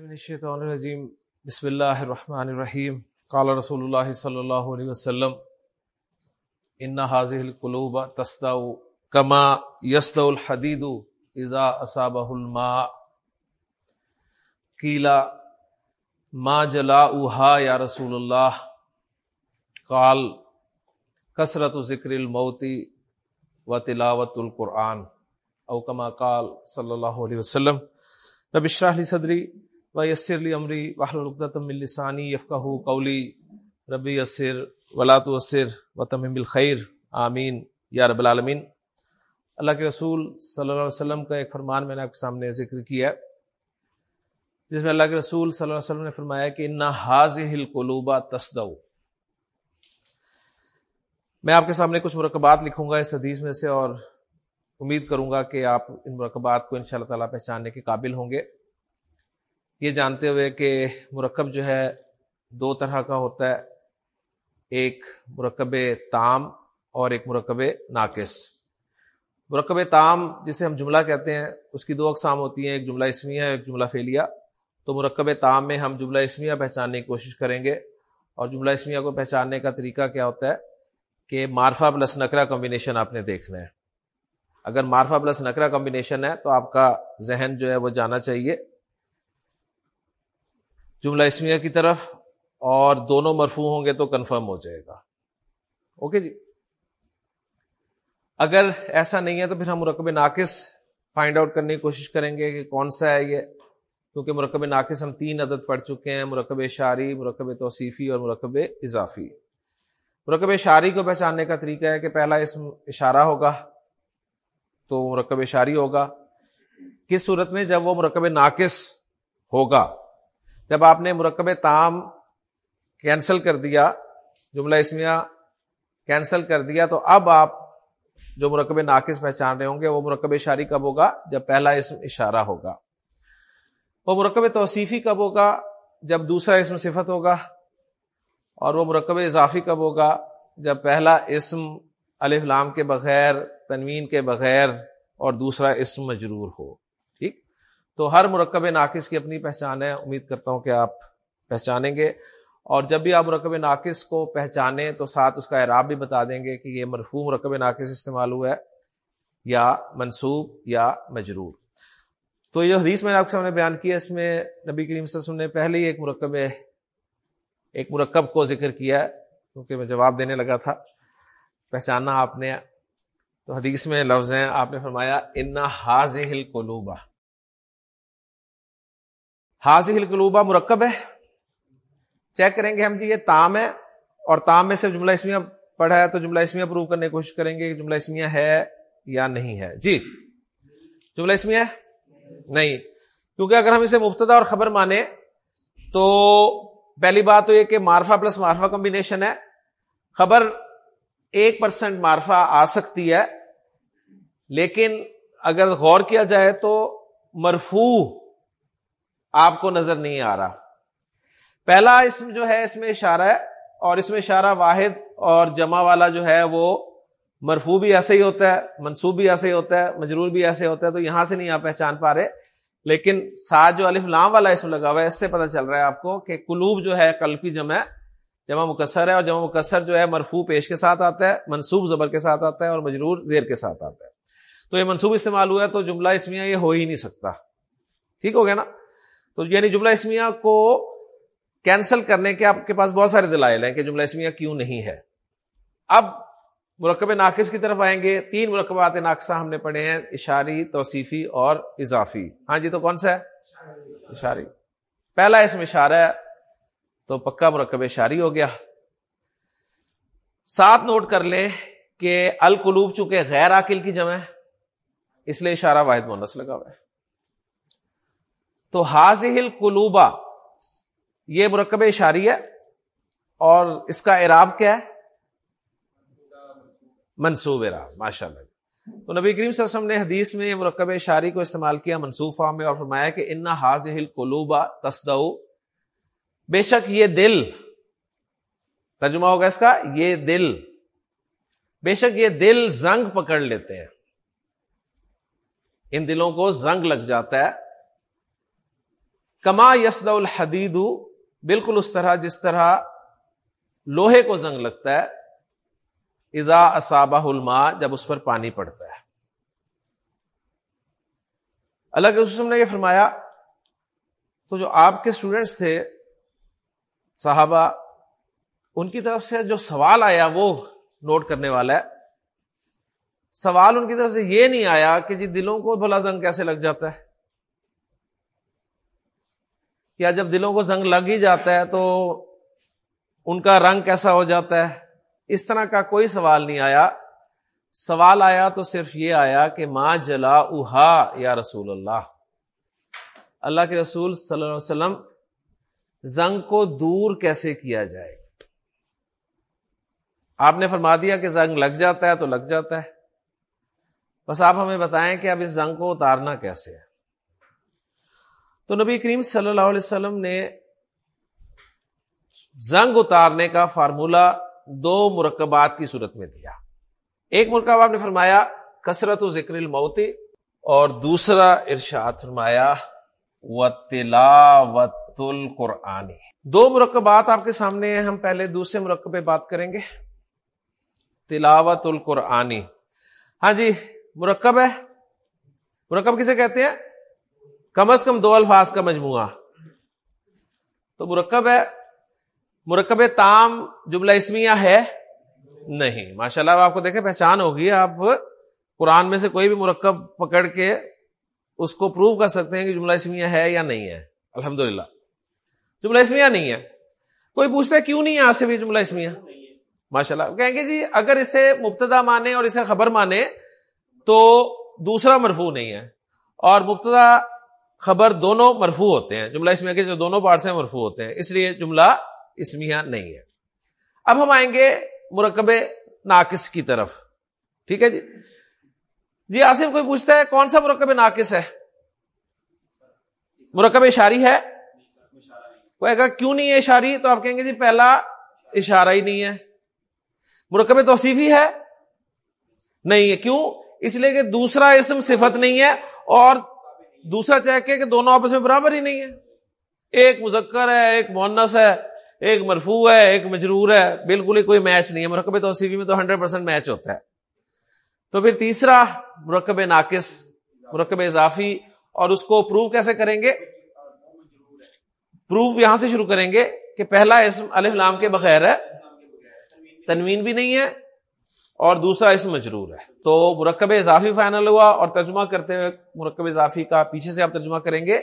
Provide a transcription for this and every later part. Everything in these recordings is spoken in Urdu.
من الشیطان الرجیم، بسم اللہ الرحمن الرحیم۔ قال رسول اللہ صلی اللہ علیہ وسلم، ان حاضح القلوب تسدا کما یسد الحدید اذا اصابہ الماء۔ قیلا ما جلا یا رسول اللہ؟ قال، کثرت ذکر الموتی و تلاوت القرآن او کما قال صلی اللہ علیہ وسلم۔ رب اشرح لی صدری۔ و یسر لی امری واحلل عقدۃ من لسانی قولی ربی یسر ولا تؤثر وتمم بالخیر آمین یا رب العالمین۔ اللہ کے رسول صلی اللہ علیہ وسلم کا ایک فرمان میں نے آپ کے سامنے ذکر کیا ہے، جس میں اللہ کے رسول صلی اللہ علیہ وسلم نے فرمایا کہ ان حاضح القلوب تصدو میں آپ کے سامنے کچھ مرکبات لکھوں گا اس حدیث میں سے اور امید کروں گا کہ آپ ان مرکبات کو ان شاء اللہ تعالیٰ پہچاننے کے قابل ہوں گے۔ یہ جانتے ہوئے کہ مرکب جو ہے دو طرح کا ہوتا ہے، ایک مرکب تام اور ایک مرکب ناقص۔ مرکب تام جسے ہم جملہ کہتے ہیں، اس کی دو اقسام ہوتی ہیں، ایک جملہ اسمیہ، ایک جملہ فیلیا تو مرکب تام میں ہم جملہ اسمیہ پہچاننے کی کوشش کریں گے۔ اور جملہ اسمیہ کو پہچاننے کا طریقہ کیا ہوتا ہے کہ مارفا پلس نکرا کمبینیشن آپ نے دیکھنا ہے۔ اگر مارفا پلس نکرا کمبینیشن ہے تو آپ کا ذہن جو ہے وہ جانا چاہیے۔ جملہ اسمیہ کی طرف اور دونوں مرفو ہوں گے تو کنفرم ہو جائے گا۔ اوکے جی؟ اگر ایسا نہیں ہے تو پھر ہم مرکب ناقص فائنڈ آؤٹ کرنے کی کوشش کریں گے کہ کون سا ہے یہ، کیونکہ مرکب ناقص ہم تین عدد پڑھ چکے ہیں، مرکب شاری، مرکب توصیفی اور مرکب اضافی۔ مرکب شاری کو پہچاننے کا طریقہ ہے کہ پہلا اسم اشارہ ہوگا تو مرکب اشاری ہوگا۔ کس صورت میں جب وہ مرکب ناقص ہوگا؟ جب آپ نے مرکب تام کینسل کر دیا، جملہ اسمیہ کینسل کر دیا، تو اب آپ جو مرکب ناقص پہچان رہے ہوں گے، وہ مرکب اشاری کب ہوگا؟ جب پہلا اسم اشارہ ہوگا۔ وہ مرکب توصیفی کب ہوگا؟ جب دوسرا اسم صفت ہوگا۔ اور وہ مرکب اضافی کب ہوگا؟ جب پہلا اسم الف لام کے بغیر، تنوین کے بغیر اور دوسرا اسم مجرور ہو۔ تو ہر مرکب ناقص کی اپنی پہچان ہے۔ امید کرتا ہوں کہ آپ پہچانیں گے۔ اور جب بھی آپ مرکب ناقص کو پہچانیں تو ساتھ اس کا اعراب بھی بتا دیں گے کہ یہ مرفوع مرکب ناقص استعمال ہوا ہے یا منصوب یا مجرور۔ تو یہ حدیث میں نے آپ کے سامنے بیان کیا اس میں نبی کریم صلی اللہ علیہ وسلم نے پہلے ہی ایک مرکب ایک مرکب کو ذکر کیا ہے، کیونکہ میں جواب دینے لگا تھا۔ پہچانا آپ نے۔ تو حدیث میں لفظ ہیں، آپ نے فرمایا ان حاض ہل قلوبا حاض ہل قلوبا مرکب ہے۔ چیک کریں گے ہم جی یہ تام ہے اور تام میں سے جملہ اسمیہ پڑھا ہے تو جملہ اسمیہ پروو کرنے کی کوشش کریں گے کہ جملہ اسمیہ ہے یا نہیں ہے۔ جی جملہ اسمیہ ہے؟ نہیں۔ کیونکہ اگر ہم اسے مبتدا اور خبر مانے تو پہلی بات تو یہ کہ مارفا پلس مارفا کمبینیشن ہے۔ خبر ایک پرسینٹ مارفا آ سکتی ہے، لیکن اگر غور کیا جائے تو مرفو آپ کو نظر نہیں آ رہا۔ پہلا اسم جو ہے، اس میں اشارہ ہے اور اس میں اشارہ واحد اور جمع والا جو ہے وہ مرفو بھی ایسے ہی ہوتا ہے منصوب بھی ایسے ہی ہوتا ہے، مجرور بھی ایسے ہوتا ہے، تو یہاں سے نہیں آپ پہچان پا رہے۔ لیکن ساتھ جو الف لام والا اسم لگا ہوا ہے، اس سے پتہ چل رہا ہے آپ کو کہ قلوب جو ہے کل کی جمع جمع مکسر ہے اور جمع مکسر جو ہے مرفو پیش کے ساتھ آتا ہے منصوب زبر کے ساتھ آتا ہے اور مجرور زیر کے ساتھ آتا ہے۔ تو یہ منصوب استعمال ہوا ہے، تو جملہ اسمیہ یہ ہو ہی نہیں سکتا۔ ٹھیک ہو گیا نا؟ تو یعنی جملہ اسمیہ کو کینسل کرنے کے آپ کے پاس بہت سارے دلائل ہیں کہ جملہ اسمیہ کیوں نہیں ہے۔ اب مرکب ناقص کی طرف آئیں گے۔ تین مرکبات ناقصہ ہم نے پڑھے ہیں، اشاری، توصیفی اور اضافی۔ ہاں جی تو کون سا ہے؟ اشاری۔ پہلا اسم اشارہ ہے، تو پکا مرکب شاری ہو گیا۔ ساتھ نوٹ کر لیں کہ القلوب چونکہ غیر عقل کی جمع ہے، اس لیے اشارہ واحد مونس لگا ہوا ہے۔ تو حاضل قلوبا یہ مرکب اشاری ہے، اور اس کا اعراب کیا ہے؟ منصوب اعراب ماشاء اللہ تو نبی کریم صلی اللہ علیہ وسلم نے حدیث میں یہ مرکب شاری کو استعمال کیا منصوب فارم میں اور فرمایا کہ ان حاضل قلوبا تصدو بے شک یہ دل، ترجمہ ہوگا اس کا، یہ دل۔ بے شک یہ دل زنگ پکڑ لیتے ہیں۔ ان دلوں کو زنگ لگ جاتا ہے۔ کما یسد الحدید، بالکل اس طرح جس طرح لوہے کو زنگ لگتا ہے ادا اصابہ الما جب اس پر پانی پڑتا ہے۔ اللہ کے وسلم نے یہ فرمایا، تو جو آپ کے اسٹوڈینٹس تھے، صحابہ، ان کی طرف سے جو سوال آیا، وہ نوٹ کرنے والا ہے۔ سوال ان کی طرف سے یہ نہیں آیا کہ جی دلوں کو بھلا زنگ کیسے لگ جاتا ہے؟ یا جب دلوں کو زنگ لگ ہی جاتا ہے تو ان کا رنگ کیسا ہو جاتا ہے؟ اس طرح کا کوئی سوال نہیں آیا۔ سوال آیا تو صرف یہ آیا کہ ماں جلا اوہا یا رسول اللہ۔ اللہ کے رسول صلی اللہ علیہ وسلم زنگ کو دور کیسے کیا جائے؟ آپ نے فرما دیا کہ زنگ لگ جاتا ہے تو لگ جاتا ہے۔ بس آپ ہمیں بتائیں کہ اب اس زنگ کو اتارنا کیسے ہے؟ تو نبی کریم صلی اللہ علیہ وسلم نے زنگ اتارنے کا فارمولہ دو مرکبات کی صورت میں دیا۔ ایک مرکب آپ نے فرمایا، کثرت و ذکر الموتی اور دوسرا ارشاد فرمایا و تلاوت القرآنی دو مرکبات آپ کے سامنے ہیں، ہم پہلے دوسرے مرکب پہ بات کریں گے۔ تلاوت القرآنی ہاں جی مرکب ہے۔ مرکب کسے کہتے ہیں؟ کم از کم دو الفاظ کا مجموعہ۔ تو مرکب ہے، مرکب تام جملہ اسمیہ ہے؟ نہیں۔ ماشاء اللہ آپ کو دیکھیں، پہچان ہوگی۔ آپ قرآن میں سے کوئی بھی مرکب پکڑ کے اس کو پروو کر سکتے ہیں کہ جملہ اسمیہ ہے یا نہیں ہے۔ الحمد للہ جملہ اسمیہ نہیں ہے۔ کوئی پوچھتا ہے، کیوں نہیں ہے آج سے بھی جملہ اسمیہ؟ ماشاء اللہ کہیں گے جی اگر اسے مبتدا مانے اور اسے خبر مانے تو دوسرا مرفو نہیں ہے۔ اور مبتدا خبر دونوں مرفو ہوتے ہیں۔ جملہ اسمیہ کے جو دونوں پارٹس ہیں مرفو ہوتے ہیں۔ اس لیے جملہ اسمیہ نہیں ہے۔ اب ہم آئیں گے مرکب ناقص کی طرف۔ ٹھیک ہے جی؟ جی آصف کوئی پوچھتا ہے کون سا مرکب ناقص ہے؟ مرکب اشاری ہے؟ کوئی اگر کیوں نہیں ہے اشاری؟ تو آپ کہیں گے جی پہلا اشارہ ہی نہیں ہے۔ مرکب توصیفی ہے؟ نہیں ہے۔ کیوں؟ اس لیے کہ دوسرا اسم صفت نہیں ہے اور دوسرا چیک ہے کہ دونوں آپس میں برابر ہی نہیں ہے ایک مذکر ہے، ایک مونس ہے، ایک مرفو ہے، ایک مجرور ہے۔ بالکل ہی کوئی میچ نہیں ہے۔ مرکب توصیفی میں تو ہنڈریڈ پرسینٹ میچ ہوتا ہے۔ تو پھر تیسرا، مرکب ناقص، مرکب اضافی، اور اس کو پروو کیسے کریں گے؟ پروف یہاں سے شروع کریں گے کہ پہلا اسم الف لام کے بغیر ہے۔ تنوین بھی نہیں ہے اور دوسرا اسم مجرور ہے۔ تو مرکب اضافی فائنل ہوا اور ترجمہ کرتے ہوئے مرکب اضافی کا پیچھے سے آپ ترجمہ کریں گے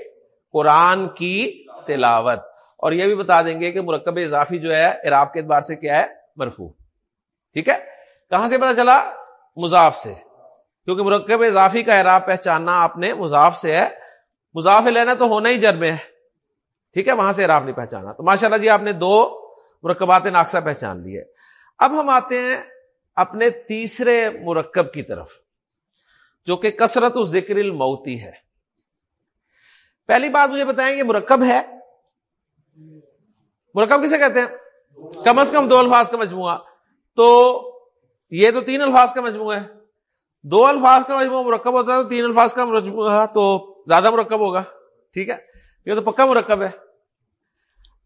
قرآن کی تلاوت اور یہ بھی بتا دیں گے کہ مرکب اضافی جو ہے عراب کے اعتبار سے کیا ہے؟ مرفو ٹھیک ہے؟ کہاں سے پتا چلا؟ مضاف سے۔ کیونکہ مرکب اضافی کا اعراب پہچاننا آپ نے مضاف سے ہے۔ مضاف لینا تو ہونا ہی جرم ہے۔ ٹھیک ہے؟ وہاں سے اعراب نہیں پہچانا۔ تو ماشاء اللہ جی آپ نے دو مرکبات ناقصہ پہچان لیے۔ اب ہم آتے ہیں اپنے تیسرے مرکب کی طرف، جو کہ کثرت و ذکر الموتی ہے۔ پہلی بات مجھے بتائیں کہ مرکب ہے؟ مرکب کسے کہتے ہیں؟ کم از کم دو الفاظ کا مجموعہ۔ تو یہ تو تین الفاظ کا مجموعہ ہے۔ دو الفاظ کا مجموعہ مرکب ہوتا ہے تو تین الفاظ کا مجموعہ، تو زیادہ مرکب ہوگا۔ ٹھیک ہے؟ یہ تو پکا مرکب ہے۔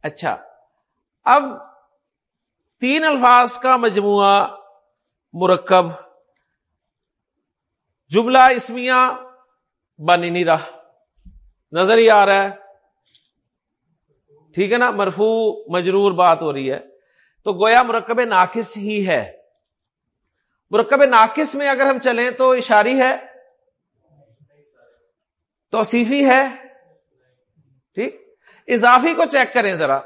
اچھا اب تین الفاظ کا مجموعہ مرکب، جملہ اسمیہ بنی نہیں رہا۔ نظر ہی آ رہا ہے۔ ٹھیک ہے نا؟ مرفو مجرور بات ہو رہی ہے۔ تو گویا مرکب ناقص ہی ہے۔ مرکب ناقص میں اگر ہم چلیں تو اشاری ہے۔ توصیفی ہے۔ ٹھیک؟ اضافی کو چیک کریں ذرا۔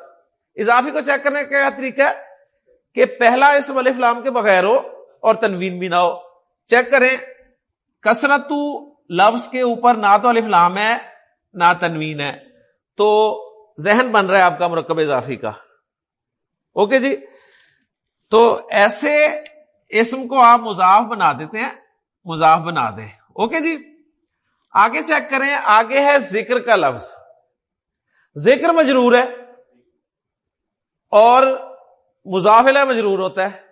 اضافی کو چیک کرنے کا کیا طریقہ کہ پہلا اسم علیہ فلام کے بغیر ہو۔ اور تنوین بھی نہ ہو۔ چیک کریں۔ کثرت لفظ کے اوپر نہ تو علیہ فلام ہے، نہ تنوین ہے۔ تو ذہن بن رہا ہے آپ کا مرکب اضافی کا۔ اوکے جی؟ تو ایسے اسم کو آپ مضاف بنا دیتے ہیں، مضاف بنا دیں۔ اوکے جی؟ آگے چیک کریں۔ آگے ہے ذکر کا لفظ۔ ذکر مجرور ہے اور مضافلہ مجرور ہوتا ہے۔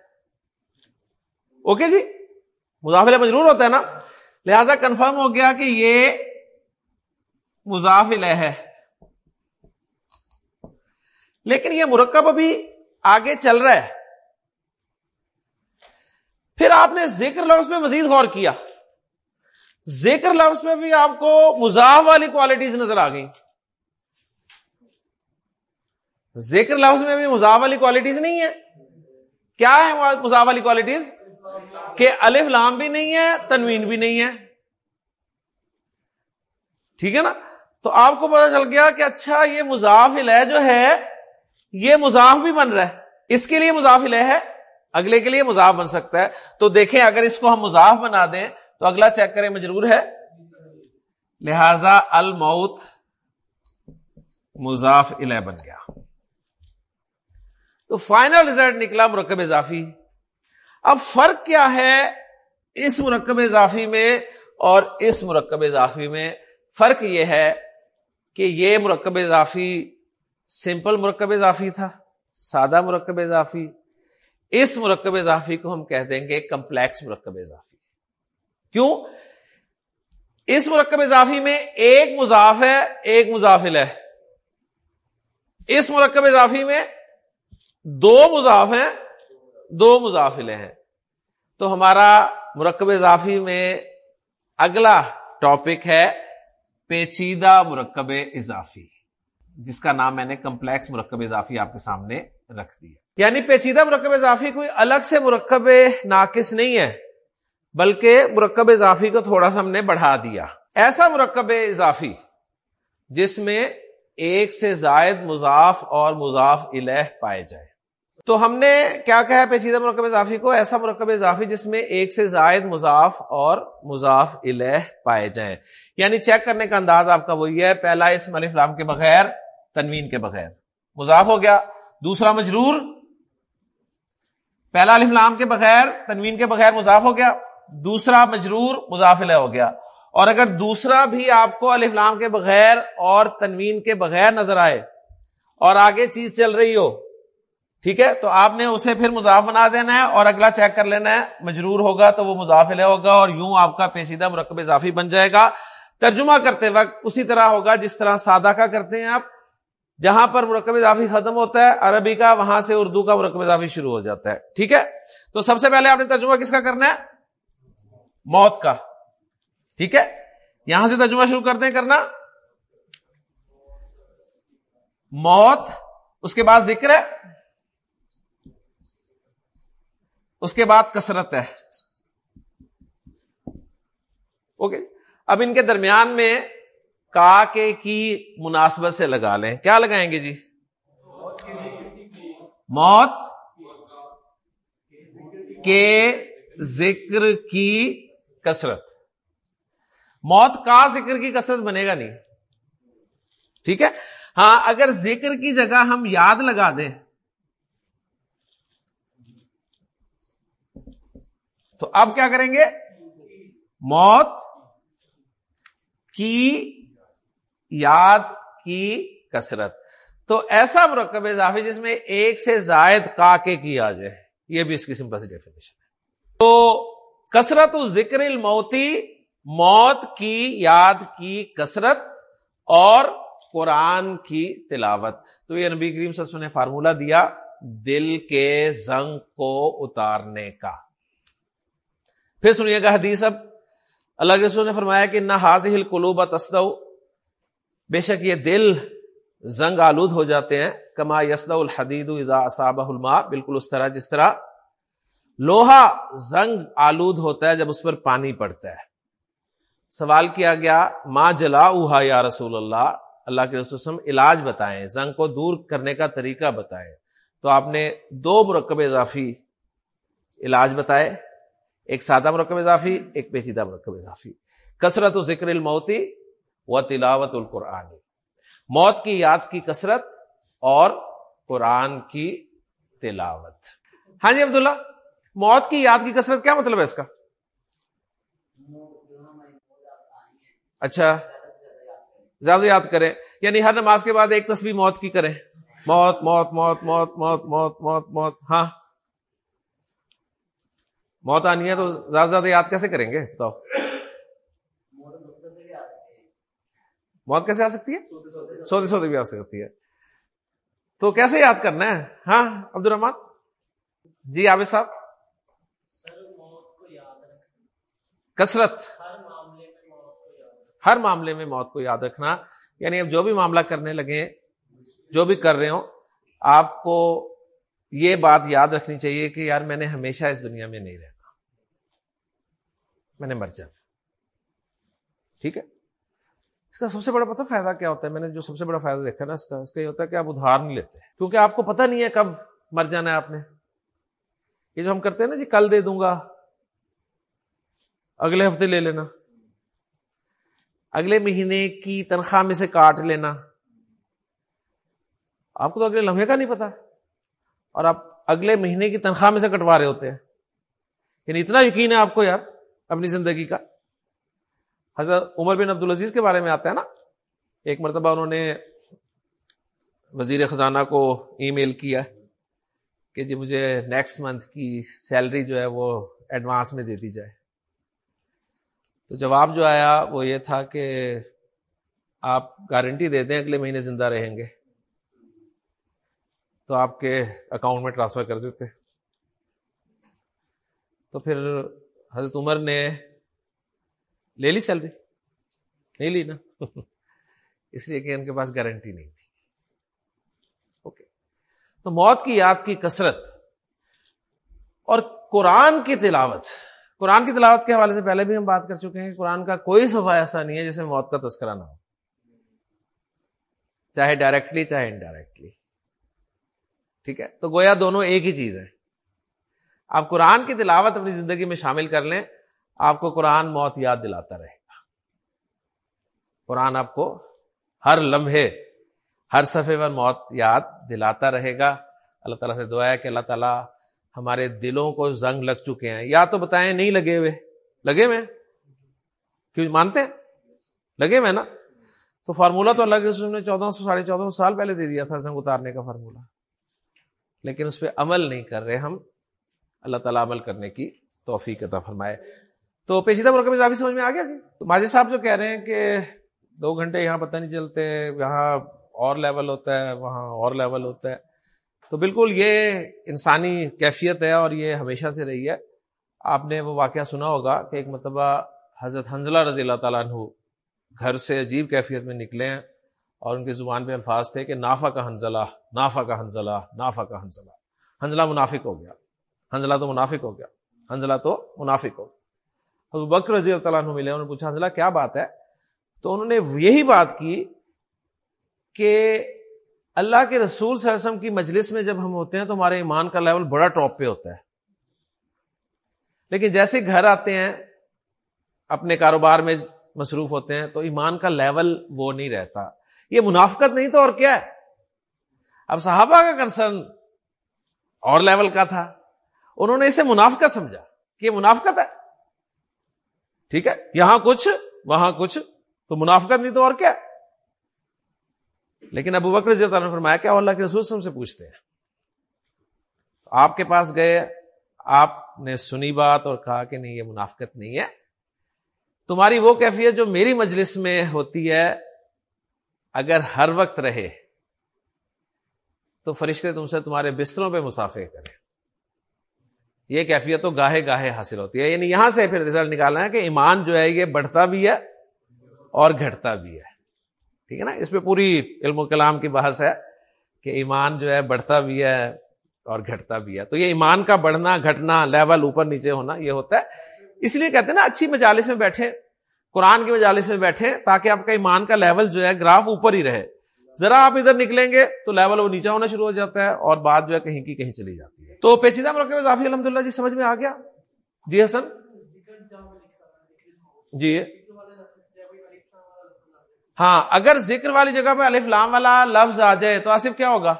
اوکے جی؟ مضافلہ مجرور ہوتا ہے نا؟ لہذا کنفرم ہو گیا کہ یہ مضافلہ ہے۔ لیکن یہ مرکب ابھی آگے چل رہا ہے۔ پھر آپ نے ذکر لفظ میں مزید غور کیا۔ ذکر لفظ میں بھی آپ کو مزاح والی کوالٹیز نظر آ گئی ذکر لفظ میں بھی مزاح والی کوالٹیز نہیں ہے کیا ہے مزاح والی کوالٹیز کہ الف لام بھی نہیں ہے، تنوین بھی نہیں ہے۔ ٹھیک ہے نا؟ تو آپ کو پتا چل گیا کہ اچھا یہ مضاف الہ جو ہے، یہ مضاف بھی بن رہا ہے۔ اس کے لیے مضاف الہ ہے، اگلے کے لیے مضاف بن سکتا ہے۔ تو دیکھیں، اگر اس کو ہم مضاف بنا دیں، تو اگلا چیک کریں مجرور ہے۔ لہذا الموت مضاف الہ بن گیا۔ تو فائنل ریزلٹ نکلا مرکب اضافی۔ اب فرق کیا ہے اس مرکب اضافی میں اور اس مرکب اضافی میں؟ فرق یہ ہے کہ یہ مرکب اضافی سمپل مرکب اضافی تھا، سادہ مرکب اضافی۔ اس مرکب اضافی کو ہم کہہ دیں گے کمپلیکس مرکب اضافی۔ کیوں؟ اس مرکب اضافی میں ایک مضاف ہے، ایک مضافل ہے۔ اس مرکب اضافی میں دو مضاف ہیں، دو مضافلے ہیں۔ تو ہمارا مرکب اضافی میں اگلا ٹاپک ہے پیچیدہ مرکب اضافی، جس کا نام میں نے کمپلیکس مرکب اضافی آپ کے سامنے رکھ دیا۔ یعنی پیچیدہ مرکب اضافی کوئی الگ سے مرکب ناقص نہیں ہے، بلکہ مرکب اضافی کو تھوڑا سا ہم نے بڑھا دیا۔ ایسا مرکب اضافی جس میں ایک سے زائد مضاف اور مضاف الہ پائے جائے تو ہم نے کیا کہا پیچیدہ مرکب اضافی کو؟ ایسا مرکب اضافی جس میں ایک سے زائد مضاف اور مضاف الہ پائے جائیں۔ یعنی چیک کرنے کا انداز آپ کا وہی ہے، پہلا اس ملف لام کے بغیر، تنوین کے بغیر۔ مضاف ہو گیا۔ دوسرا مجرور، پہلا الف لام کے بغیر، تنوین کے بغیر مضاف ہو گیا۔ دوسرا مجرور، مضاف الہ ہو گیا۔ اور اگر دوسرا بھی آپ کو الف لام کے بغیر اور تنوین کے بغیر نظر آئے اور آگے چیز چل رہی ہو ٹھیک ہے؟ تو آپ نے اسے پھر مضاف بنا دینا ہے اور اگلا چیک کر لینا ہے، مجرور ہوگا تو وہ مضافل ہوگا اور یوں آپ کا پیچیدہ مرکب اضافی بن جائے گا۔ ترجمہ کرتے وقت اسی طرح ہوگا جس طرح سادہ کا کرتے ہیں آپ۔ جہاں پر مرکب اضافی ختم ہوتا ہے، عربی کا، وہاں سے اردو کا مرکب اضافی شروع ہو جاتا ہے۔ ٹھیک ہے؟ تو سب سے پہلے آپ نے ترجمہ کس کا کرنا ہے؟ موت کا۔ ٹھیک ہے؟ یہاں سے ترجمہ شروع کرتے ہیں کرنا۔ موت، اس کے بعد ذکر ہے۔ اس کے بعد کثرت ہے۔ اوکے اب ان کے درمیان میں کا کے کی مناسبت سے لگا لیں۔ کیا لگائیں گے جی؟ موت کے ذکر کی کثرت۔ موت کا ذکر کی کثرت بنے گا نہیں۔ ٹھیک ہے؟ ہاں اگر ذکر کی جگہ ہم یاد لگا دیں تو اب کیا کریں گے؟ موت کی یاد کی کثرت۔ تو ایسا مرکب اضافی جس میں ایک سے زائد کا کے کی آ جائے یہ بھی اس کی سمپل سی ڈیفینیشن ہے۔ تو کثرت ذکر الموتی، موت کی یاد کی کثرت اور قرآن کی تلاوت۔ تو یہ نبی کریم سسو نے فارمولہ دیا، دل کے زنگ کو اتارنے کا۔ پھر سنیے گا حدیث اب۔ اللہ کے رسول نے فرمایا کہ نہ حاضل قلوب تسدو بے شک یہ دل زنگ آلود ہو جاتے ہیں۔ کما یسد الحدید الما بالکل اس طرح جس طرح لوہا زنگ آلود ہوتا ہے جب اس پر پانی پڑتا ہے۔ سوال کیا گیا ماں جلا اوہا یا رسول اللہ؟ اللہ کے رسول علاج بتائیں، زنگ کو دور کرنے کا طریقہ بتائیں۔ تو آپ نے دو مرکب اضافی علاج بتائے۔ ایک سادہ مرکب اضافی، ایک پیچیدہ مرکب اضافی۔ کثرت و ذکر الموتی و تلاوت القرآن۔ موت کی یاد کی کثرت اور قرآن کی تلاوت۔ ہاں جی عبداللہ، موت کی یاد کی کثرت کیا مطلب ہے اس کا؟ اچھا زیادہ یاد کریں۔ یعنی ہر نماز کے بعد ایک تصویر موت کی کریں۔ موت موت موت موت موت موت موت موت ہاں۔ موت آنی ہے تو زیادہ زیادہ یاد کیسے کریں گے؟ تو موت کیسے آ سکتی ہے؟ سوتے سوتے بھی آ سکتی ہے۔ تو کیسے یاد کرنا ہے؟ ہاں عبد الرحمان جی عابد صاحب؟ کثرت۔ ہر معاملے میں موت کو یاد رکھنا۔ یعنی اب جو بھی معاملہ کرنے لگے، جو بھی کر رہے ہوں، آپ کو یہ بات یاد رکھنی چاہیے کہ یار میں نے ہمیشہ اس دنیا میں نہیں رہنا۔ میں نے مر جانا ٹھیک ہے؟ اس کا سب سے بڑا پتہ فائدہ کیا ہوتا ہے؟ میں نے جو سب سے بڑا فائدہ دیکھا نا اس کا اس کا یہ ہوتا ہے کہ آپ ادھار نہیں لیتے۔ کیونکہ آپ کو پتہ نہیں ہے کب مر جانا ہے آپ نے۔ یہ جو ہم کرتے ہیں نا جی کل دے دوں گا۔ اگلے ہفتے لے لینا۔ اگلے مہینے کی تنخواہ میں سے کاٹ لینا۔ آپ کو تو اگلے لمحے کا نہیں پتا اور آپ اگلے مہینے کی تنخواہ میں سے کٹوا رہے ہوتے ہیں۔ یعنی اتنا یقین ہے آپ کو یار؟ اپنی زندگی کا۔ حضرت عمر بن عبد العزیز کے بارے میں آتا ہے نا۔ ایک مرتبہ انہوں نے وزیر خزانہ کو ای میل کیا کہ جی مجھے نیکسٹ منتھ کی سیلری جو ہے وہ ایڈوانس میں دے دی جائے۔ تو جواب جو آیا وہ یہ تھا کہ آپ گارنٹی دے دیں اگلے مہینے زندہ رہیں گے۔ تو آپ کے اکاؤنٹ میں ٹرانسفر کر دیتے۔ تو پھر حضرت عمر نے لے لی سیلری نہیں لی نا؟ اس لیے کہ ان کے پاس گارنٹی نہیں تھی۔ اوکے تو موت کی یاد کی کثرت اور قرآن کی تلاوت، قرآن کی تلاوت کے حوالے سے پہلے بھی ہم بات کر چکے ہیں، قرآن کا کوئی صفحہ ایسا نہیں ہے جسے موت کا تذکرہ نہ ہو۔ چاہے ڈائریکٹلی چاہے انڈائریکٹلی ٹھیک ہے؟ تو گویا دونوں ایک ہی چیز ہے آپ قرآن کی تلاوت اپنی زندگی میں شامل کر لیں، آپ کو قرآن موت یاد دلاتا رہے گا۔ قرآن آپ کو ہر لمحے، ہر صفحے پر موت یاد دلاتا رہے گا۔ اللہ تعالیٰ سے دعا ہے کہ اللہ تعالیٰ ہمارے دلوں کو زنگ لگ چکے ہیں۔ یا تو بتائیں نہیں لگے ہوئے۔ لگے ہوئے کیوں مانتے ہیں؟ لگے ہوئے نا؟ تو فارمولا تو اللہ کے رسول نے چودہ سو، ساڑھے چودہ سو سال پہلے دے دیا تھا زنگ اتارنے کا فارمولا۔ لیکن اس پہ عمل نہیں کر رہے ہم۔ اللہ تعالیٰ عمل کرنے کی توفیق عطا فرمائے۔ تو پیچیدہ مرکب اضافی سمجھ میں آ گیا جی؟ تو ماجد صاحب جو کہہ رہے ہیں کہ دو گھنٹے یہاں پتہ نہیں چلتے یہاں اور لیول ہوتا ہے، وہاں اور لیول ہوتا ہے۔ تو بالکل یہ انسانی کیفیت ہے اور یہ ہمیشہ سے رہی ہے۔ آپ نے وہ واقعہ سنا ہوگا کہ ایک مرتبہ حضرت حنزلہ رضی اللہ تعالیٰ عنہ گھر سے عجیب کیفیت میں نکلے ہیں اور ان کی زبان پہ الفاظ تھے کہ نافا کا حنزلہ نافا کا حنزلہ نافا کا حنزلہ حنزلہ منافق ہو گیا۔ حنزلہ تو منافق ہو گیا۔ حنزلہ تو منافق ہو گیا۔ بکر رضی اللہ عنہ ملے، انہوں نے پوچھا حضلہ کیا بات ہے؟ تو انہوں نے یہی بات کی کہ اللہ کے رسول صلی اللہ علیہ وسلم کی مجلس میں جب ہم ہوتے ہیں تو ہمارے ایمان کا لیول بڑا ٹاپ پہ ہوتا ہے۔ لیکن جیسے گھر آتے ہیں، اپنے کاروبار میں مصروف ہوتے ہیں تو ایمان کا لیول وہ نہیں رہتا۔ یہ منافقت نہیں تو اور کیا ہے؟ اب صحابہ کا کنسرن اور لیول کا تھا۔ انہوں نے اسے منافقت سمجھا کہ یہ منافقت ہے۔ ٹھیک ہے؟ یہاں کچھ، وہاں کچھ، تو منافقت نہیں تو اور کیا؟ لیکن ابو بکر نے فرمایا، کیا اللہ کے رسول سے پوچھتے ہیں؟ آپ کے پاس گئے، آپ نے سنی بات اور کہا کہ نہیں، یہ منافقت نہیں ہے۔ تمہاری وہ کیفیت جو میری مجلس میں ہوتی ہے، اگر ہر وقت رہے، تو فرشتے تم سے تمہارے بستروں پہ مسافر کریں۔ یہ کیفیت تو گاہے گاہے حاصل ہوتی ہے۔ یعنی یہاں سے پھر رزلٹ نکالنا ہے کہ ایمان جو ہے یہ بڑھتا بھی ہے اور گھٹتا بھی ہے۔ ٹھیک ہے نا؟ اس پہ پوری علم و کلام کی بحث ہے کہ ایمان جو ہے بڑھتا بھی ہے اور گھٹتا بھی ہے۔ تو یہ ایمان کا بڑھنا، گھٹنا لیول اوپر نیچے ہونا یہ ہوتا ہے۔ اس لیے کہتے ہیں نا، اچھی مجالس میں بیٹھے قرآن کی مجالس میں بیٹھے تاکہ آپ کا ایمان کا لیول جو ہے گراف اوپر ہی رہے۔ ذرا آپ ادھر نکلیں گے تو لیول وہ نیچا ہونا شروع ہو جاتا ہے اور بات جو ہے کہیں کی کہیں چلی جاتی ہے۔ تو پیچیدہ مرکب اضافی الحمد للہ جی سمجھ میں آ گیا؟ جی حسن؟ جی۔ ہاں اگر ذکر والی جگہ پہ الف لام والا لفظ آ جائے تو آصف کیا ہوگا؟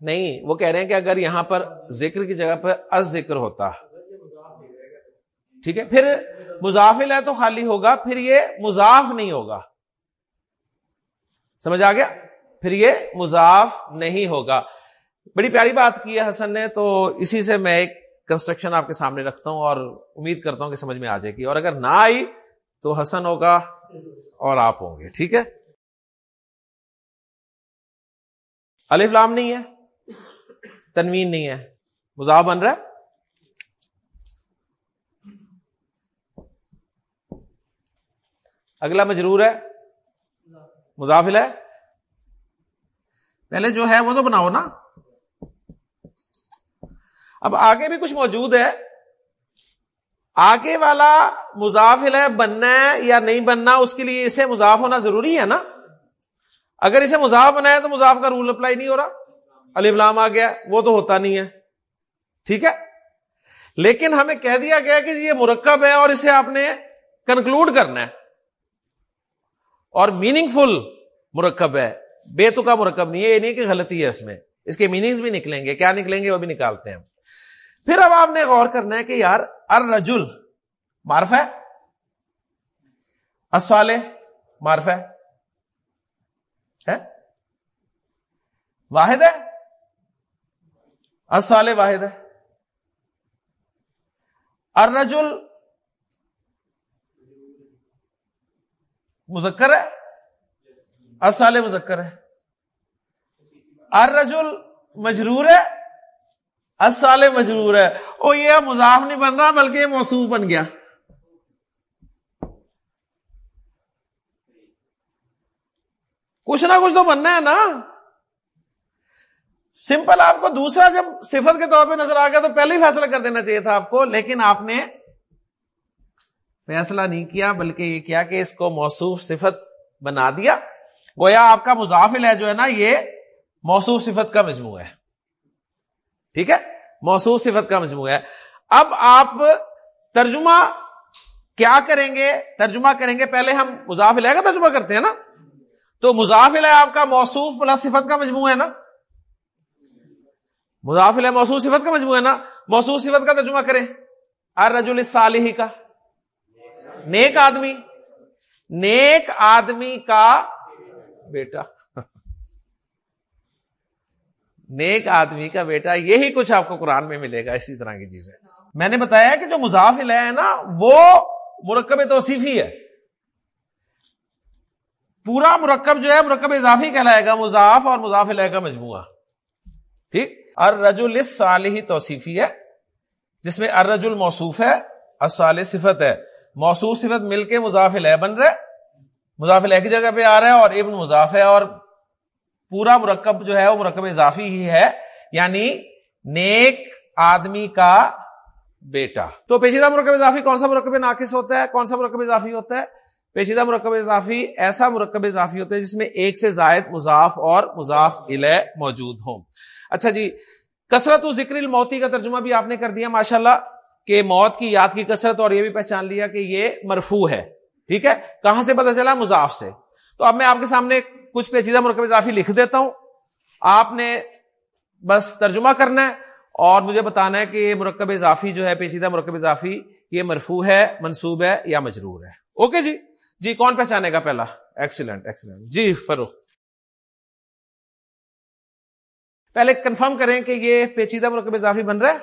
نہیں، وہ کہہ رہے ہیں کہ اگر یہاں پر ذکر کی جگہ پر از ذکر ہوتا۔ ٹھیک ہے، پھر مضافل ہے تو خالی ہوگا، پھر یہ مضاف نہیں ہوگا۔ سمجھ آ گیا؟ پھر یہ مضاف نہیں ہوگا۔ بڑی پیاری بات کی ہے حسن نے، تو اسی سے میں ایک کنسٹرکشن آپ کے سامنے رکھتا ہوں اور امید کرتا ہوں کہ سمجھ میں آ جائے گی۔ اور اگر نہ آئی تو حسن ہوگا اور آپ ہوں گے، ٹھیک ہے؟ الف لام نہیں ہے۔ تنوین نہیں ہے۔ مزاح بن رہا ہے۔ اگلا مجرور ہے۔ مزافل ہے پہلے جو ہے وہ تو بناؤ نا۔ اب آگے بھی کچھ موجود ہے۔ آگے والا مضافل ہے بننا ہے یا نہیں بننا، اس کے لیے اسے مضاف ہونا ضروری ہے نا۔ اگر اسے مضاف بنایا تو مضاف کا رول اپلائی نہیں ہو رہا۔ علی آ گیا، وہ تو ہوتا نہیں ہے۔ ٹھیک ہے؟ لیکن ہمیں کہہ دیا گیا کہ یہ مرکب ہے اور اسے آپ نے کنکلوڈ کرنا ہے۔ اور میننگ فل مرکب ہے۔ بے تو کا مرکب نہیں ہے، یہ نہیں کہ غلطی ہے اس میں۔ اس کے میننگز بھی نکلیں گے۔ کیا نکلیں گے وہ بھی نکالتے ہیں پھر اب آپ نے غور کرنا ہے کہ یار ار رجول معرف ہے اسوالے معرف ہے؟ واحد ہے؟ اسوالے واحد ہے۔ ار رجول مذکر ہے۔ اسوالے مذکر ہے۔ ار مجرور ہے۔ اصال مجرور ہے۔ وہ یہ مضاف نہیں بن رہا بلکہ یہ موصوف بن گیا۔ کچھ نہ کچھ تو بننا ہے نا۔ سمپل آپ کو دوسرا جب صفت کے طور پہ نظر آ گیا تو پہلے ہی فیصلہ کر دینا چاہیے تھا آپ کو، لیکن آپ نے فیصلہ نہیں کیا، بلکہ یہ کیا کہ اس کو موصوف صفت بنا دیا۔ گویا آپ کا مضافل ہے جو ہے نا، یہ موصوف صفت کا مجموعہ ہے۔ ٹھیک ہے؟ موصوف صفت کا مجموعہ ہے۔ اب آپ ترجمہ کیا کریں گے؟ ترجمہ کریں گے، پہلے ہم مضافل ہے کا ترجمہ کرتے ہیں نا۔ تو مضافل ہے آپ کا موصوف پلس صفت کا مجموعہ ہے نا۔ مضافل ہے موصوف صفت کا مجموعہ ہے نا؟ موصوف صفت کا ترجمہ کریں۔ ار رجول الصالحی کا۔ نیک آدمی۔ نیک آدمی کا بیٹا۔ نیک آدمی کا بیٹا، یہی کچھ آپ کو قرآن میں ملے گا، اسی طرح کی چیزیں۔ میں نے بتایا کہ جو مضاف ہے نا، وہ مرکب توصیفی ہے۔ پورا مرکب جو ہے، مرکب اضافی کہلائے گا، مضاف اور مضاف علیہ کا مجموعہ۔ ٹھیک؟ ار رجول صالحی توصیفی ہے، جس میں ار رجول موصوف ہے اصال صفت ہے۔ موصوف صفت مل کے مضاف علیہ بن رہے مضاف علیہ کی جگہ پہ آ رہا ہے اور ابن مضاف ہے اور پورا مرکب جو ہے وہ مرکب اضافی ہی ہے۔ یعنی نیک آدمی کا بیٹا۔ تو پیچیدہ مرکب اضافی کون سا مرکب ناقص ہوتا ہے؟ کون سا مرکب اضافی ہوتا ہے؟ پیچیدہ مرکب اضافی ایسا مرکب اضافی ہوتا ہے جس میں ایک سے زائد مضاف اور مضاف الہ موجود ہوں۔ اچھا جی کثرت و ذکر الموتی کا ترجمہ بھی آپ نے کر دیا ماشاء اللہ کہ موت کی یاد کی کثرت اور یہ بھی پہچان لیا کہ یہ مرفو ہے۔ ٹھیک ہے؟ کہاں سے پتا چلا؟ مضاف سے۔ تو اب میں آپ کے سامنے کچھ پیچیدہ مرکب اضافی لکھ دیتا ہوں۔ آپ نے بس ترجمہ کرنا ہے اور مجھے بتانا ہے کہ یہ مرکب اضافی جو ہے، پیچیدہ مرکب اضافی، یہ مرفو ہے، منصوب ہے یا مجرور ہے۔ اوکے جی؟ جی کون پہچانے گا پہلا؟ ایکسیلنٹ ایکسیلنٹ جی فروخ پہلے کنفرم کریں کہ یہ پیچیدہ مرکب اضافی بن رہا ہے؟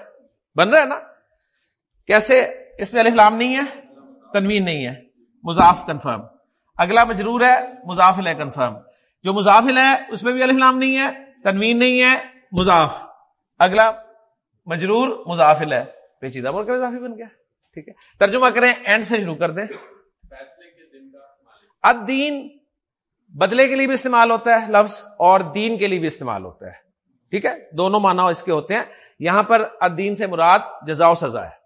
بن رہا ہے نا؟ کیسے؟ اس میں الفلام نہیں ہے، تنوین نہیں ہے. مضاف کنفرم اگلا مجرور ہے مضافل ہے کنفرم جو مضافل ہے، اس میں بھی علیہ نہیں ہے، تنوین نہیں ہے، مضاف. اگلا مجرور مضافل ہے پیچیدہ بول کے اضافی بن گیا. ٹھیک ہے؟ ترجمہ کریں اینڈ سے شروع کر دیں. الدین بدلے کے لیے بھی استعمال ہوتا ہے لفظ اور دین کے لیے بھی استعمال ہوتا ہے۔ ٹھیک ہے؟ دونوں مانا اس کے ہوتے ہیں۔ یہاں پر الدین سے مراد جزا و سزا ہے۔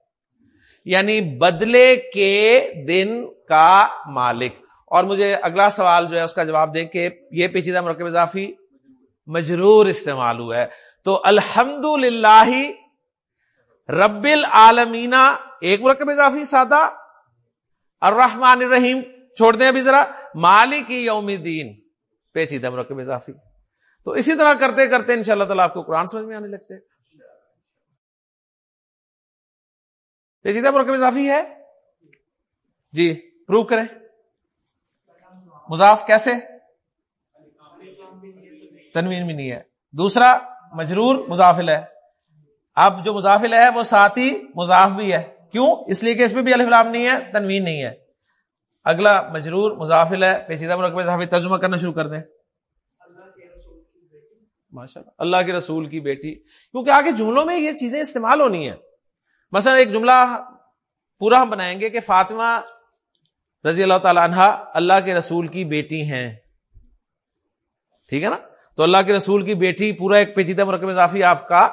یعنی بدلے کے دن کا مالک۔ اور مجھے اگلا سوال جو ہے اس کا جواب دیں کہ یہ پیچیدہ مرکب اضافی مجرور استعمال ہوا ہے۔ تو الحمد للہ رب العالمینا ایک مرکب اضافی سادہ، الرحمن الرحیم چھوڑ دیں ابھی ذرا۔ مالک یوم دین پیچیدہ مرکب اضافی۔ تو اسی طرح کرتے کرتے ان شاء اللہ تعالیٰ آپ کو قرآن سمجھ میں آنے لگتے پیچیدہ مرکب اضافی ہے؟ جی پروو کریں۔ مضاف کیسے؟ تنوین بھی نہیں ہے۔ دوسرا، مجرور مضافل ہے۔ اب جو مضافل ہے وہ ساتھی مضاف بھی ہے۔ کیوں؟ اس لیے کہ اس میں بھی الفلام نہیں ہے، تنوین نہیں ہے۔ اگلا مجرور مضافل ہے، پیچیدہ مرکب ترجمہ کرنا شروع کر دیں۔ ماشاء اللہ اللہ کے رسول کی بیٹی۔ کیونکہ آگے جملوں میں یہ چیزیں استعمال ہونی ہیں۔ مثلا ایک جملہ پورا ہم بنائیں گے کہ فاطمہ رضی اللہ تعالی عنہ اللہ کے رسول کی بیٹی ہیں۔ ٹھیک ہے نا؟ تو اللہ کے رسول کی بیٹی پورا ایک پیچیدہ مرکب اضافی آپ کا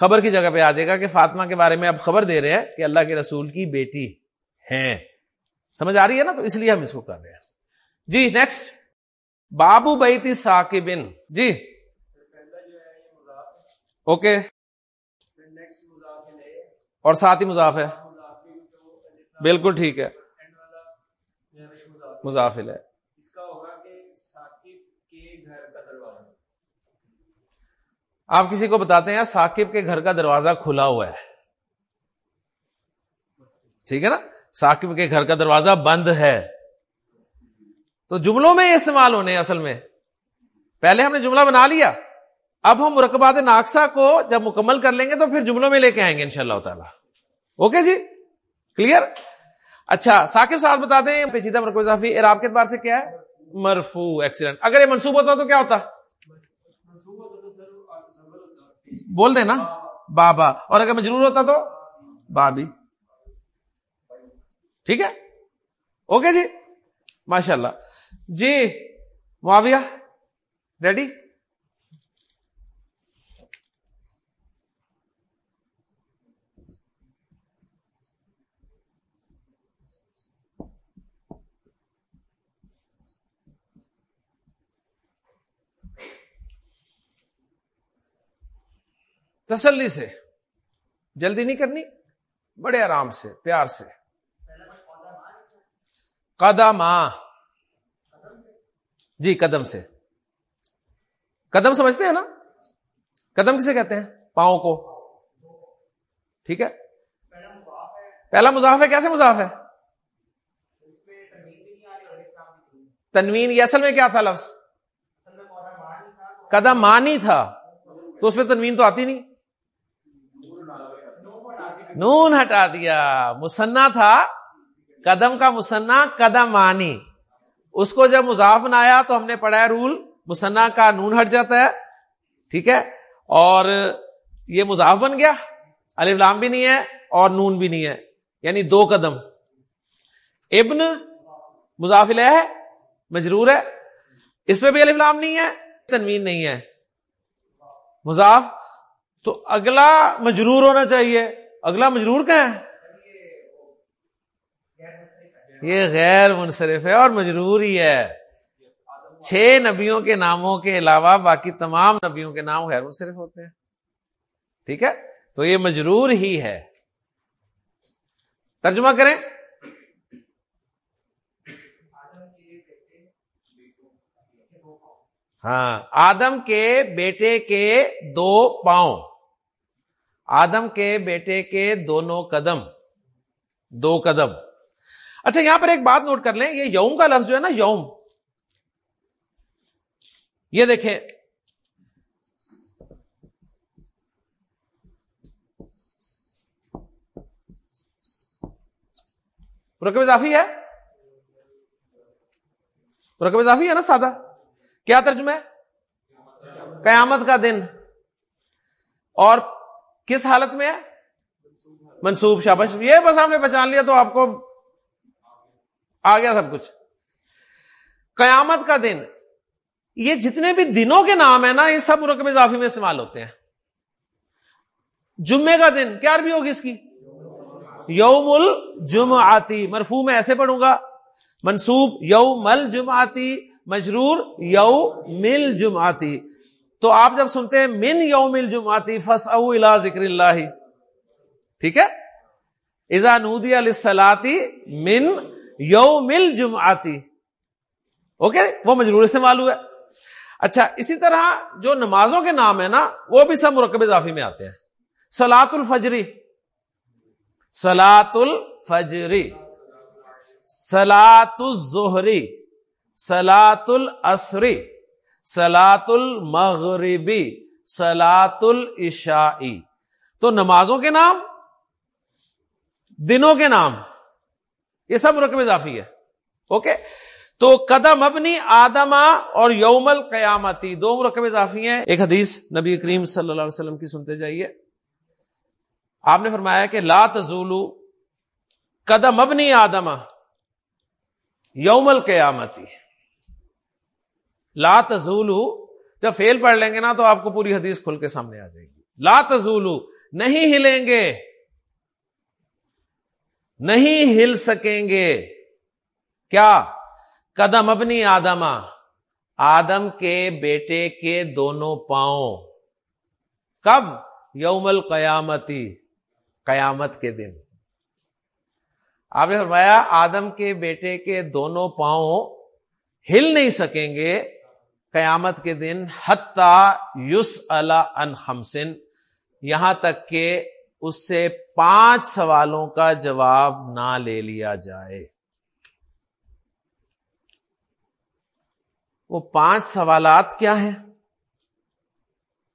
خبر کی جگہ پہ آ جائے گا کہ فاطمہ کے بارے میں آپ خبر دے رہے ہیں کہ اللہ کے رسول کی بیٹی ہیں۔ سمجھ آ رہی ہے نا؟ تو اس لیے ہم اس کو کر رہے ہیں۔ جی نیکسٹ بابو بیتی ساکبن جی۔ اوکے اور ساتھ ہی مضاف ہے۔ بالکل ٹھیک ہے۔ مضافل ہے۔ آپ کسی کو بتاتے ہیں یار، ثاقب کے گھر کا دروازہ کھلا ہوا ہے۔ ٹھیک ہے نا؟ ثاقب کے گھر کا دروازہ بند ہے۔ تو جملوں میں استعمال ہونے اصل میں۔ پہلے ہم نے جملہ بنا لیا۔ اب ہم مرکبات ناکسا کو جب مکمل کر لیں گے تو پھر جملوں میں لے کے آئیں گے ان شاء اللہ تعالی۔ اوکے جی؟ کلیئر؟ اچھا ثاقب صاحب بتاتے ہیں، پیچیدہ مرکب اضافی اراب کے اعتبار سے کیا ہے؟ مرفو ایکسیڈنٹ اگر یہ منصوب ہوتا تو کیا ہوتا؟ بول دینا۔ بابا۔ اور اگر مجرور ہوتا تو؟ بابی۔ ٹھیک ہے؟ اوکے جی؟ ماشاء اللہ جی معاویہ ریڈی تسلی سے۔ جلدی نہیں کرنی، بڑے آرام سے، پیار سے۔ قدم جی قدم سے۔ قدم سمجھتے ہیں نا؟ قدم کسے کہتے ہیں؟ پاؤں کو۔ ٹھیک ہے؟ پہلا مضاف ہے، کیسے مضاف ہے؟ تنوین، یہ اصل میں کیا تھا لفظ؟ قدم مانی تھا۔ تو اس میں تنوین تو آتی نہیں۔ نون ہٹا دیا۔ مسنا تھا۔ قدم کا مسنا قدم آنی اس کو جب مضاف بنایا تو ہم نے پڑھا ہے رول مسنا کا نون ہٹ جاتا ہے، ٹھیک ہے؟ اور یہ مضاف بن گیا۔ علی لام بھی نہیں ہے اور نون بھی نہیں ہے یعنی دو قدم۔ ابن مضافل ہے، مجرور ہے۔ اس میں بھی علی لام نہیں ہے، تنوین نہیں ہے۔ مضاف، تو اگلا مجرور ہونا چاہیے۔ اگلا مجرور کا ہے؟ یہ غیر منصرف ہے اور مجرور ہی ہے۔ چھ نبیوں کے ناموں کے علاوہ باقی تمام نبیوں کے نام غیر منصرف ہوتے ہیں۔ ٹھیک ہے؟ تو یہ مجرور ہی ہے۔ ترجمہ کریں۔ ہاں آدم کے بیٹے کے دو پاؤں۔ آدم کے بیٹے کے دونوں قدم۔ دو قدم۔ اچھا یہاں پر ایک بات نوٹ کر لیں، یہ یوم کا لفظ جو ہے نا، یوم۔ یہ دیکھیں۔ رقب اضافی ہے؟ رقب اضافی ہے نا سادہ۔ کیا ترجمہ ہے؟ قیامت کا دن۔ اور کس حالت میں ہے؟ منسوب، شابش۔ یہ بس ہم نے پہچان لیا تو آپ کو آ گیا سب کچھ۔ قیامت کا دن، یہ جتنے بھی دنوں کے نام ہیں نا، یہ سب مرکب اضافی میں استعمال ہوتے ہیں۔ جمعے کا دن، کیا عربی ہوگی اس کی؟ یوم الجم آتی مرفو میں ایسے پڑھوں گا۔ منصوب یوم الجم آتی مجرور یو مل جم آتی تو آپ جب سنتے ہیں من یوم الجماتی فس او ذکر اللہ۔ ٹھیک ہے؟ ازا نودی علیہ من یوم الجماتی اوکے؟ وہ مجرور استعمال ہوا اچھا اسی طرح جو نمازوں کے نام ہے نا، وہ بھی سب مرکب اضافی میں آتے ہیں۔ سلاط الفجری سلاط الفجری سلاط الظہری سلاط العصری سلاط المغربی سلاۃ العشائی تو نمازوں کے نام، دنوں کے نام یہ سب مرکب اضافی ہے۔ اوکے؟ تو قدم ابنی آدما اور یومل قیامتی دو مرکب اضافی ہیں۔ ایک حدیث نبی کریم صلی اللہ علیہ وسلم کی سنتے جائیے۔ آپ نے فرمایا کہ لا تزولو قدم ابنی آدما یومل قیامتی لا تزولو، جب فیل پڑھ لیں گے نا تو آپ کو پوری حدیث کھل کے سامنے آ جائے گی۔ لا تزولو، نہیں ہلیں گے۔ نہیں ہل سکیں گے۔ کیا؟ قدم اپنی آدم۔ آدم کے بیٹے کے دونوں پاؤں۔ کب؟ یوم القیامتی قیامت کے دن۔ آپ نے فرمایا، آدم کے بیٹے کے دونوں پاؤں ہل نہیں سکیں گے۔ قیامت کے دن حتی یوس ان خمسن۔ یہاں تک کہ اس سے پانچ سوالوں کا جواب نہ لے لیا جائے۔ وہ پانچ سوالات کیا ہیں؟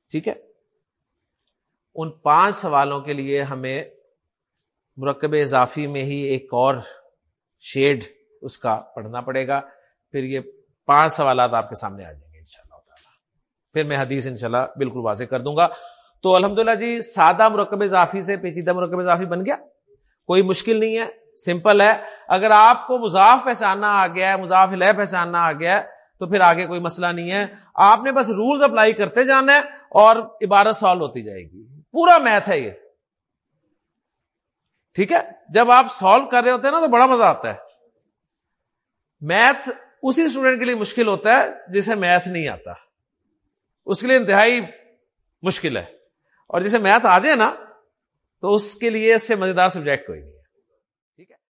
ٹھیک ہے؟ ان پانچ سوالوں کے لیے ہمیں مرکب اضافی میں ہی ایک اور شیڈ اس کا پڑھنا پڑے گا۔ پھر یہ پانچ سوالات آپ کے سامنے آ جائیں گے انشاءاللہ تعالی۔ پھر میں حدیث انشاءاللہ بالکل واضح کر دوں گا۔ تو الحمدللہ جی سادہ مرکب اضافی سے پیچیدہ مرکب اضافی بن گیا۔ کوئی مشکل نہیں ہے، سمپل ہے۔ اگر آپ کو مضاف پہچاننا آ گیا ہے، مضاف لہ پہچاننا آ گیا ہے، تو پھر آگے کوئی مسئلہ نہیں ہے۔ آپ نے بس رولز اپلائی کرتے جانا ہے اور عبارت سالو ہوتی جائے گی۔ پورا میتھ ہے یہ۔ ٹھیک ہے؟ جب آپ سالو کر رہے ہوتے ہیں نا، تو بڑا مزہ آتا ہے۔ میتھ اسی اسٹوڈنٹ کے لیے مشکل ہوتا ہے جسے میتھ نہیں آتا۔ اس کے لیے انتہائی مشکل ہے۔ اور جسے میتھ آ جائے نا، تو اس کے لیے اس سے مزیدار سبجیکٹ کوئی نہیں۔